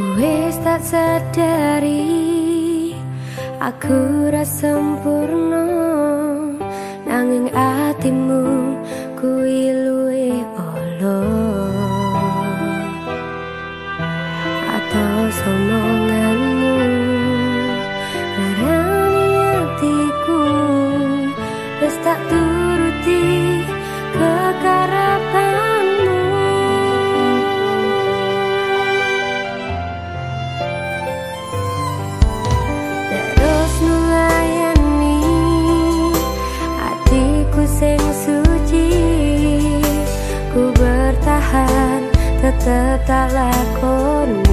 Wis tak sadari Aku rasa sempurna. Nanging atimu Kui luwe olo Atau somonganmu Larani hatiku. Wis tak turuti tetap tak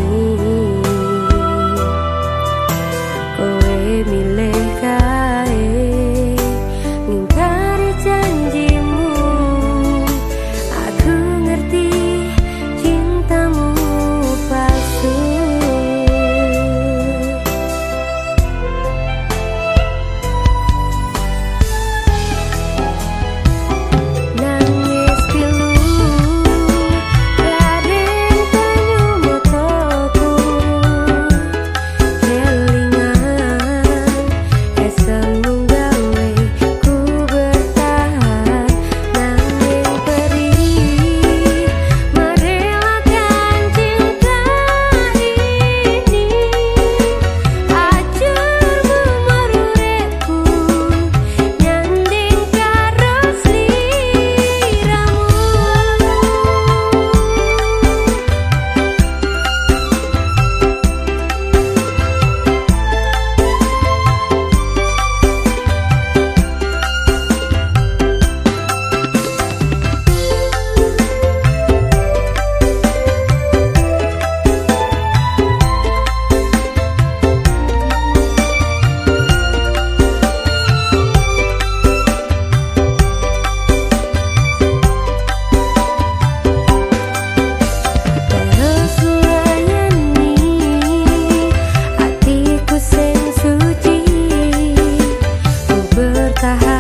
bertahan